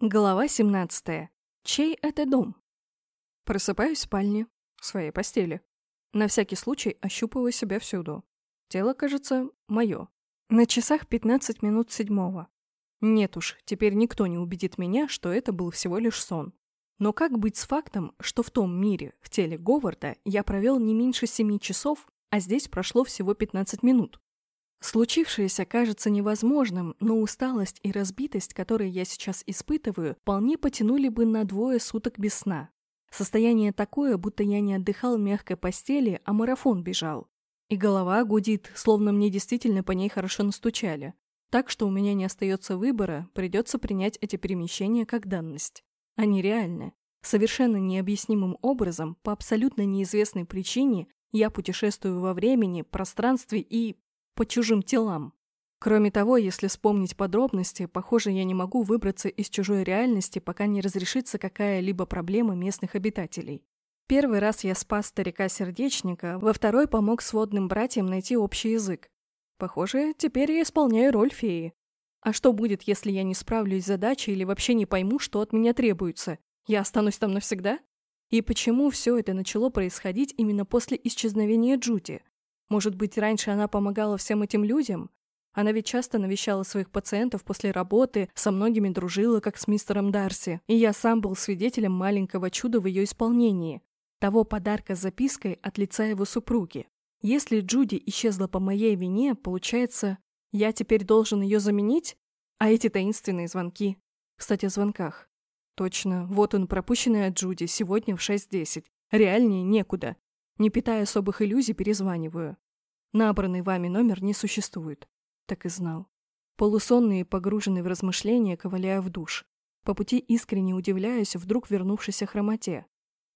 Глава 17. Чей это дом? Просыпаюсь в спальне, в своей постели. На всякий случай ощупываю себя всюду. Тело, кажется, мое. На часах 15 минут седьмого. Нет уж, теперь никто не убедит меня, что это был всего лишь сон. Но как быть с фактом, что в том мире, в теле Говарда, я провел не меньше 7 часов, а здесь прошло всего 15 минут? Случившееся кажется невозможным, но усталость и разбитость, которые я сейчас испытываю, вполне потянули бы на двое суток без сна. Состояние такое, будто я не отдыхал в мягкой постели, а марафон бежал. И голова гудит, словно мне действительно по ней хорошо настучали. Так что у меня не остается выбора, придется принять эти перемещения как данность. Они реальны. Совершенно необъяснимым образом, по абсолютно неизвестной причине, я путешествую во времени, пространстве и по чужим телам. Кроме того, если вспомнить подробности, похоже, я не могу выбраться из чужой реальности, пока не разрешится какая-либо проблема местных обитателей. Первый раз я спас старика-сердечника, во второй помог сводным братьям найти общий язык. Похоже, теперь я исполняю роль феи. А что будет, если я не справлюсь с задачей или вообще не пойму, что от меня требуется? Я останусь там навсегда? И почему все это начало происходить именно после исчезновения Джуди? Может быть, раньше она помогала всем этим людям? Она ведь часто навещала своих пациентов после работы, со многими дружила, как с мистером Дарси, и я сам был свидетелем маленького чуда в ее исполнении. Того подарка с запиской от лица его супруги. Если Джуди исчезла по моей вине, получается, я теперь должен ее заменить? А эти таинственные звонки? Кстати, о звонках. Точно, вот он, пропущенный от Джуди, сегодня в 6.10. Реальнее некуда. Не питая особых иллюзий, перезваниваю. Набранный вами номер не существует. Так и знал. Полусонный и погруженный в размышления, ковыляя в душ. По пути искренне удивляюсь вдруг вернувшейся хромоте.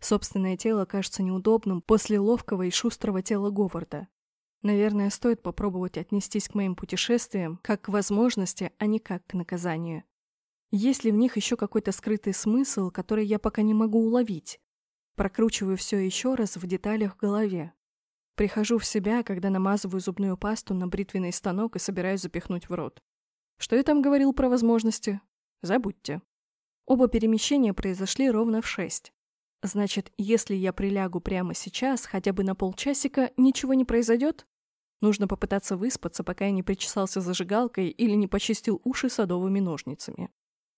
Собственное тело кажется неудобным после ловкого и шустрого тела Говарда. Наверное, стоит попробовать отнестись к моим путешествиям как к возможности, а не как к наказанию. Есть ли в них еще какой-то скрытый смысл, который я пока не могу уловить? Прокручиваю все еще раз в деталях в голове. Прихожу в себя, когда намазываю зубную пасту на бритвенный станок и собираюсь запихнуть в рот. Что я там говорил про возможности? Забудьте. Оба перемещения произошли ровно в шесть. Значит, если я прилягу прямо сейчас, хотя бы на полчасика, ничего не произойдет? Нужно попытаться выспаться, пока я не причесался зажигалкой или не почистил уши садовыми ножницами.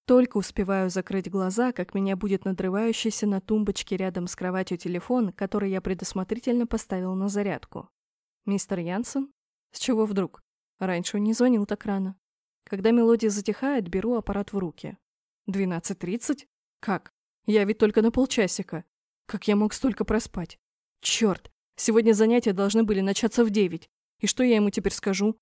Только успеваю закрыть глаза, как меня будет надрывающийся на тумбочке рядом с кроватью телефон, который я предусмотрительно поставил на зарядку. «Мистер Янсен? С чего вдруг? Раньше он не звонил так рано. Когда мелодия затихает, беру аппарат в руки. Двенадцать тридцать? Как? Я ведь только на полчасика. Как я мог столько проспать? Черт! Сегодня занятия должны были начаться в девять. И что я ему теперь скажу?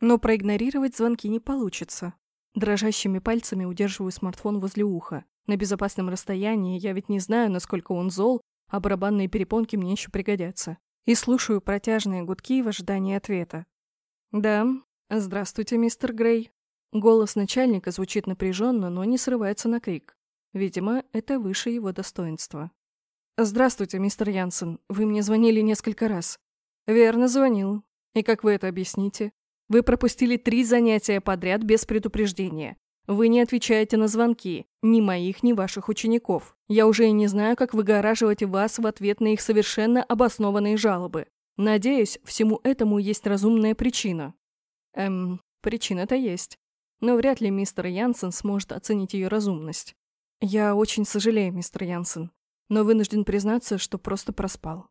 Но проигнорировать звонки не получится. Дрожащими пальцами удерживаю смартфон возле уха. На безопасном расстоянии я ведь не знаю, насколько он зол, а барабанные перепонки мне еще пригодятся. И слушаю протяжные гудки в ожидании ответа. «Да, здравствуйте, мистер Грей». Голос начальника звучит напряженно, но не срывается на крик. Видимо, это выше его достоинства. «Здравствуйте, мистер Янсен. Вы мне звонили несколько раз». «Верно, звонил. И как вы это объясните?» Вы пропустили три занятия подряд без предупреждения. Вы не отвечаете на звонки, ни моих, ни ваших учеников. Я уже и не знаю, как выгораживать вас в ответ на их совершенно обоснованные жалобы. Надеюсь, всему этому есть разумная причина. Эм, причина-то есть. Но вряд ли мистер Янсен сможет оценить ее разумность. Я очень сожалею, мистер Янсен, но вынужден признаться, что просто проспал.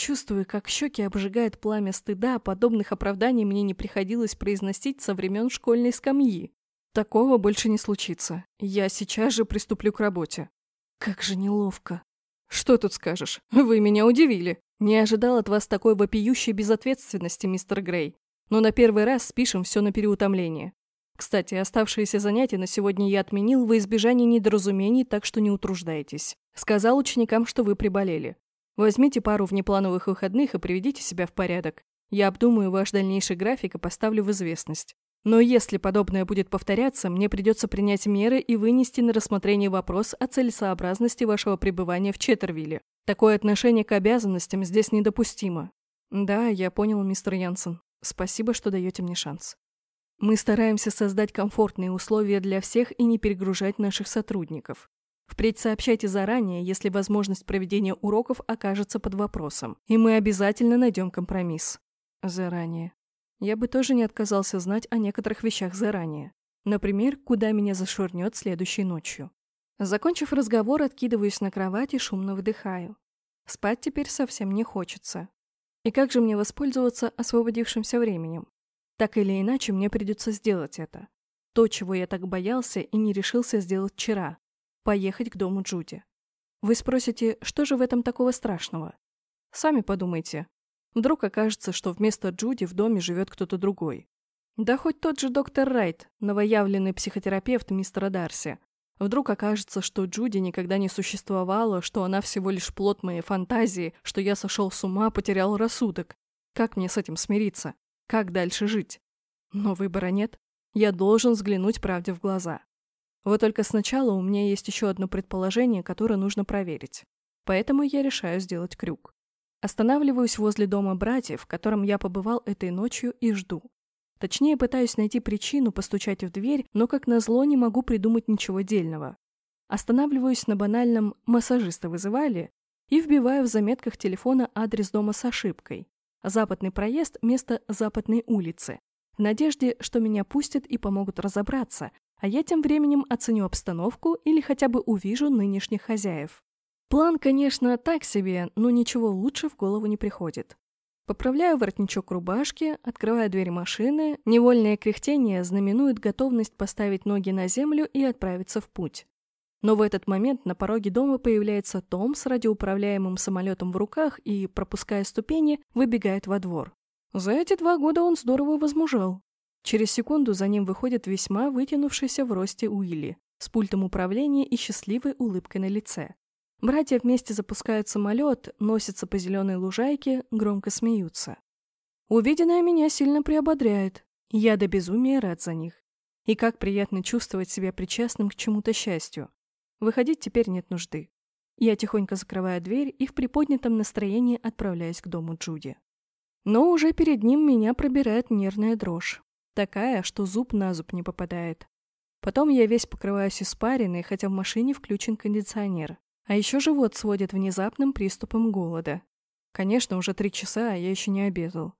Чувствую, как щеки обжигает пламя стыда, подобных оправданий мне не приходилось произносить со времен школьной скамьи. Такого больше не случится. Я сейчас же приступлю к работе. Как же неловко. Что тут скажешь? Вы меня удивили. Не ожидал от вас такой вопиющей безответственности, мистер Грей. Но на первый раз спишем все на переутомление. Кстати, оставшиеся занятия на сегодня я отменил во избежание недоразумений, так что не утруждайтесь. Сказал ученикам, что вы приболели. Возьмите пару внеплановых выходных и приведите себя в порядок. Я обдумаю ваш дальнейший график и поставлю в известность. Но если подобное будет повторяться, мне придется принять меры и вынести на рассмотрение вопрос о целесообразности вашего пребывания в Четтервилле. Такое отношение к обязанностям здесь недопустимо. Да, я понял, мистер Янсен. Спасибо, что даете мне шанс. Мы стараемся создать комфортные условия для всех и не перегружать наших сотрудников. Впредь сообщайте заранее, если возможность проведения уроков окажется под вопросом, и мы обязательно найдем компромисс. Заранее. Я бы тоже не отказался знать о некоторых вещах заранее. Например, куда меня зашвырнет следующей ночью. Закончив разговор, откидываюсь на кровать и шумно выдыхаю. Спать теперь совсем не хочется. И как же мне воспользоваться освободившимся временем? Так или иначе, мне придется сделать это. То, чего я так боялся и не решился сделать вчера. Поехать к дому Джуди. Вы спросите, что же в этом такого страшного? Сами подумайте. Вдруг окажется, что вместо Джуди в доме живет кто-то другой. Да хоть тот же доктор Райт, новоявленный психотерапевт мистера Дарси. Вдруг окажется, что Джуди никогда не существовало, что она всего лишь плод моей фантазии, что я сошел с ума, потерял рассудок. Как мне с этим смириться? Как дальше жить? Но выбора нет. Я должен взглянуть правде в глаза. Вот только сначала у меня есть еще одно предположение, которое нужно проверить. Поэтому я решаю сделать крюк. Останавливаюсь возле дома братьев, в котором я побывал этой ночью, и жду. Точнее, пытаюсь найти причину постучать в дверь, но как назло не могу придумать ничего дельного. Останавливаюсь на банальном «массажиста вызывали» и вбиваю в заметках телефона адрес дома с ошибкой. Западный проезд место Западной улицы. В надежде, что меня пустят и помогут разобраться, а я тем временем оценю обстановку или хотя бы увижу нынешних хозяев. План, конечно, так себе, но ничего лучше в голову не приходит. Поправляю воротничок рубашки, открываю дверь машины, невольное кряхтение знаменует готовность поставить ноги на землю и отправиться в путь. Но в этот момент на пороге дома появляется Том с радиоуправляемым самолетом в руках и, пропуская ступени, выбегает во двор. За эти два года он здорово возмужал. Через секунду за ним выходит весьма вытянувшийся в росте Уилли с пультом управления и счастливой улыбкой на лице. Братья вместе запускают самолет, носятся по зеленой лужайке, громко смеются. Увиденное меня сильно приободряет. Я до безумия рад за них. И как приятно чувствовать себя причастным к чему-то счастью. Выходить теперь нет нужды. Я тихонько закрываю дверь и в приподнятом настроении отправляюсь к дому Джуди. Но уже перед ним меня пробирает нервная дрожь. Такая, что зуб на зуб не попадает. Потом я весь покрываюсь испариной, хотя в машине включен кондиционер. А еще живот сводит внезапным приступом голода. Конечно, уже три часа, а я еще не обедал.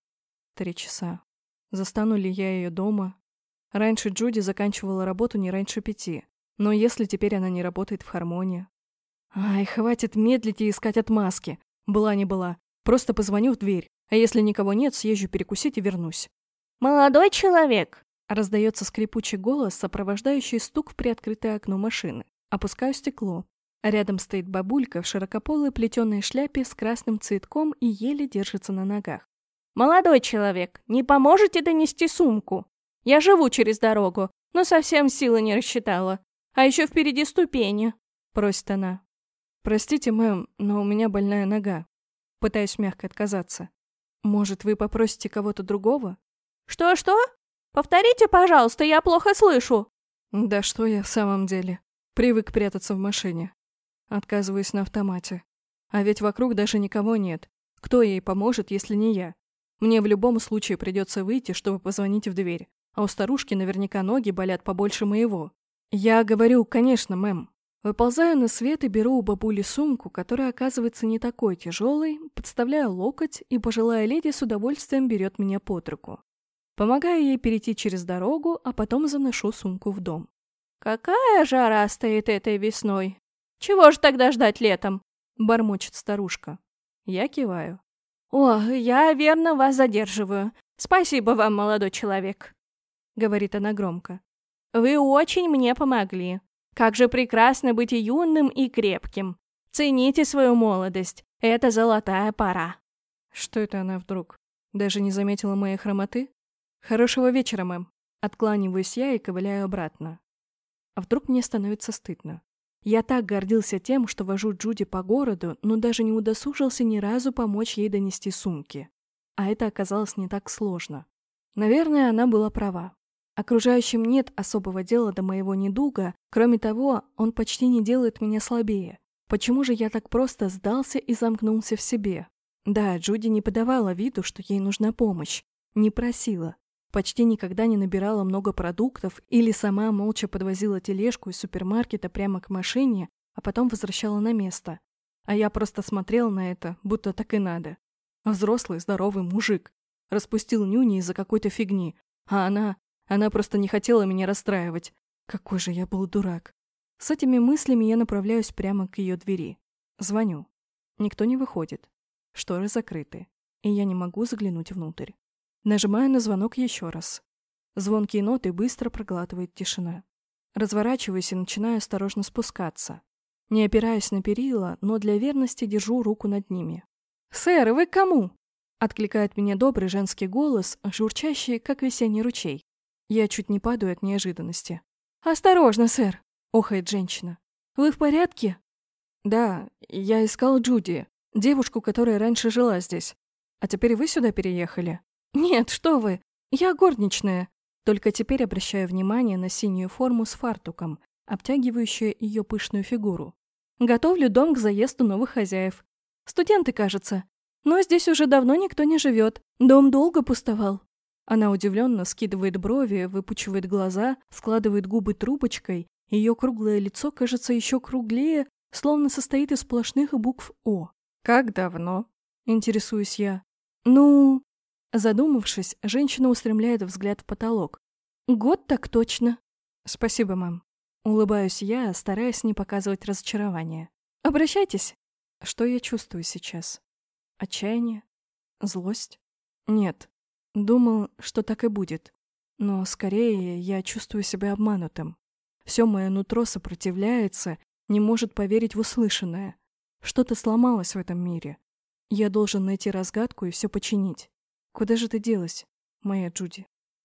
Три часа. Застану ли я ее дома? Раньше Джуди заканчивала работу не раньше пяти. Но если теперь она не работает в хармонии... Ай, хватит медлить и искать отмазки. Была не была. Просто позвоню в дверь. А если никого нет, съезжу перекусить и вернусь. «Молодой человек!» Раздается скрипучий голос, сопровождающий стук в приоткрытое окно машины. Опускаю стекло. Рядом стоит бабулька в широкополой плетеной шляпе с красным цветком и еле держится на ногах. «Молодой человек, не поможете донести сумку? Я живу через дорогу, но совсем силы не рассчитала. А еще впереди ступени», — просит она. «Простите, мэм, но у меня больная нога». Пытаюсь мягко отказаться. «Может, вы попросите кого-то другого?» «Что-что? Повторите, пожалуйста, я плохо слышу». «Да что я в самом деле? Привык прятаться в машине. Отказываюсь на автомате. А ведь вокруг даже никого нет. Кто ей поможет, если не я? Мне в любом случае придется выйти, чтобы позвонить в дверь. А у старушки наверняка ноги болят побольше моего. Я говорю, конечно, мэм. Выползаю на свет и беру у бабули сумку, которая оказывается не такой тяжелой, подставляю локоть, и пожилая леди с удовольствием берет меня под руку. Помогаю ей перейти через дорогу, а потом заношу сумку в дом. «Какая жара стоит этой весной! Чего же тогда ждать летом?» — бормочет старушка. Я киваю. «О, я верно вас задерживаю. Спасибо вам, молодой человек», — говорит она громко. Вы очень мне помогли. Как же прекрасно быть и юным, и крепким. Цените свою молодость. Это золотая пора. Что это она вдруг? Даже не заметила моей хромоты? Хорошего вечера, мэм. Откланиваюсь я и ковыляю обратно. А вдруг мне становится стыдно? Я так гордился тем, что вожу Джуди по городу, но даже не удосужился ни разу помочь ей донести сумки. А это оказалось не так сложно. Наверное, она была права. Окружающим нет особого дела до моего недуга, кроме того, он почти не делает меня слабее. Почему же я так просто сдался и замкнулся в себе? Да, Джуди не подавала виду, что ей нужна помощь. Не просила. Почти никогда не набирала много продуктов или сама молча подвозила тележку из супермаркета прямо к машине, а потом возвращала на место. А я просто смотрел на это, будто так и надо. Взрослый, здоровый мужик. Распустил нюни из-за какой-то фигни. А она... Она просто не хотела меня расстраивать. Какой же я был дурак. С этими мыслями я направляюсь прямо к ее двери. Звоню. Никто не выходит. Шторы закрыты. И я не могу заглянуть внутрь. Нажимаю на звонок еще раз. Звонкие ноты быстро проглатывает тишина. Разворачиваюсь и начинаю осторожно спускаться. Не опираюсь на перила, но для верности держу руку над ними. «Сэр, вы к кому?» Откликает меня добрый женский голос, журчащий, как весенний ручей. Я чуть не падаю от неожиданности. «Осторожно, сэр!» — охает женщина. «Вы в порядке?» «Да, я искал Джуди, девушку, которая раньше жила здесь. А теперь вы сюда переехали?» «Нет, что вы! Я горничная!» Только теперь обращаю внимание на синюю форму с фартуком, обтягивающую ее пышную фигуру. Готовлю дом к заезду новых хозяев. Студенты, кажется. Но здесь уже давно никто не живет. Дом долго пустовал. Она удивленно скидывает брови, выпучивает глаза, складывает губы трубочкой. Ее круглое лицо кажется еще круглее, словно состоит из сплошных букв «О». «Как давно?» – интересуюсь я. «Ну...» Задумавшись, женщина устремляет взгляд в потолок. «Год так точно». «Спасибо, мам». Улыбаюсь я, стараясь не показывать разочарования. «Обращайтесь». Что я чувствую сейчас? Отчаяние? Злость? Нет. Думал, что так и будет. Но скорее я чувствую себя обманутым. Все мое нутро сопротивляется, не может поверить в услышанное. Что-то сломалось в этом мире. Я должен найти разгадку и все починить. Куда же ты делась, моя Джуди?